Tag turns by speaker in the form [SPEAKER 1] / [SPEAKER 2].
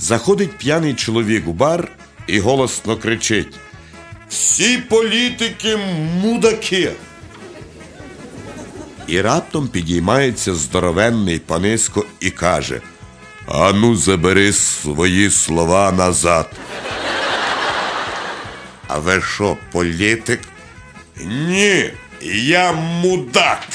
[SPEAKER 1] Заходить п'яний чоловік у бар і голосно кричить: Всі політики мудаки. І раптом підіймається здоровенний Паниско і каже: Ану, забери свої слова назад. А ви що, політик? Ні, я мудак.